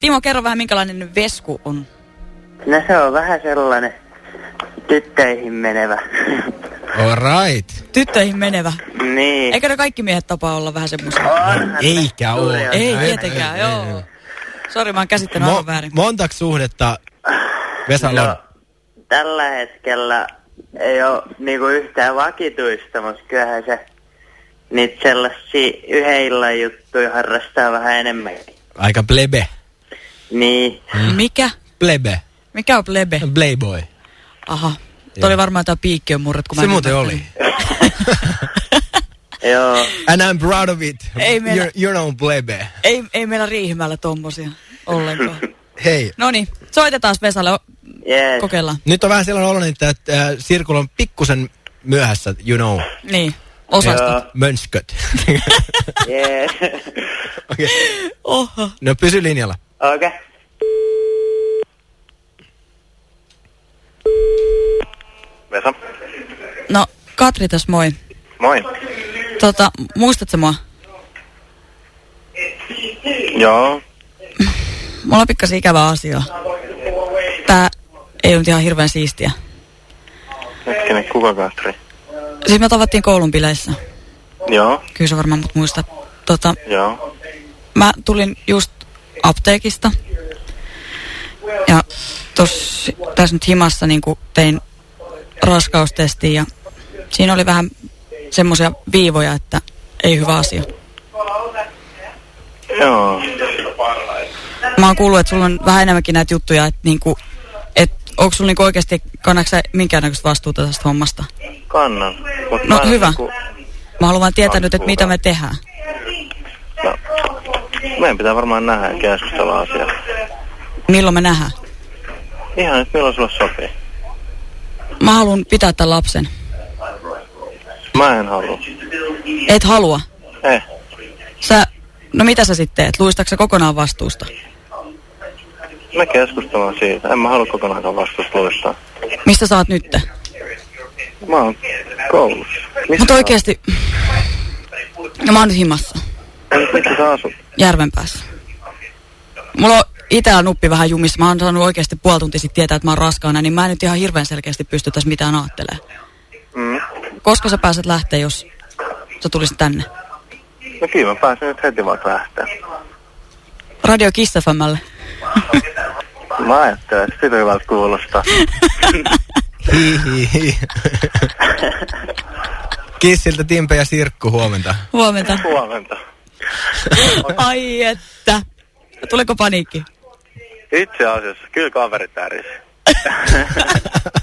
Timo, kerro vähän minkälainen vesku on. No se on vähän sellainen tyttöihin menevä. All right. Tyttöihin menevä. niin. Eikö ne kaikki miehet tapa olla vähän semmoisia? Eikä suuria. Ei ei, tietenkään, ei, joo. ei. Sori, mä oon käsittänyt aivan väärin. montaks suhdetta Vesalla No, tällä hetkellä ei ole niinku yhtään vakituista, mutta kyllähän se niitä sellaisia yhden illan juttuja harrastaa vähän enemmän. Aika plebe. Niin. Mikä? Plebe. Mikä on plebe? Playboy. Aha. Tuo oli varmaan tää piikkiön murret, kun mä Se en muuten oli. Joo. And I'm proud of it. Ei meillä- You're, you're no plebe. Ei, ei meillä Riihimäellä tommosia ollenkaan. Hei, No niin, soitetaan Vesalle. Yes. Kokeillaan. nyt on vähän sellainen olo, että äh, Sirkul on pikkusen myöhässä, you know. Niin, osastot. Joo. Mönsköt. Yes. Okei. Oho. No pysy linjalla. Okei. Okay. Vesa. No, Katri tässä moi. Moi. Tota, muistatko mua? Joo. Mulla on pikkasen ikävä asia. Tää ei ole nyt ihan hirveän siistiä. Hetkinen, kuka Katri? Siis me tavattiin koulun bileissä. Joo. Kyllä sä varmaan mut muistat. Tota, Joo. mä tulin just apteekista. Ja tos, tässä nyt himassa niin tein raskaustestin ja siinä oli vähän semmoisia viivoja, että ei hyvä asia. Joo. Mä oon kuullut, että sulla on vähän enemmänkin näitä juttuja, että niinku, et onko sulla niinku oikeasti, kannatko sä minkäännäköistä vastuuta tästä hommasta? Kannan. Mut No, en hyvä. Niinku, Mä haluan vaan tietää nyt, että mitä me tehdään. no, meidän pitää varmaan nähdä ja keskustella asiaa. Milloin me nähdään? Ihan nyt milloin sulle sopii. Mä haluan pitää tämän lapsen. Halua. Et halua. Eh. Sä, no mitä sä sitten teet? Luistatko sä kokonaan vastuusta? Me keskustellaan siitä. En mä halua kokonaan vastuusta luistaa. Mistä sä oot nytte? Mä oon koulussa. Mutta oikeesti... No mä oon nyt himassa. Missä sä asut? Järvenpäässä. Mulla on itellä nuppi vähän jumissa. Mä oon saanut oikeasti puoli tuntia sitten tietää, että mä oon raskaana, niin mä en nyt ihan hirveän selkeästi pysty tässä mitään ajattelemaan. Koska sä pääset lähteä, jos sä tulisit tänne? No kyllä mä pääsen nyt heti vaikka lähteä. Radio Kiss FMlle. Mä ajattelen, että sitä hyvältä kuulostaa. Hihihi. Kissiltä Timpe ja Sirkku, huomenta. Huomenta. Huomenta. Ai että. Tuliko paniikki? Itse asiassa, kyllä kaveri tärisi.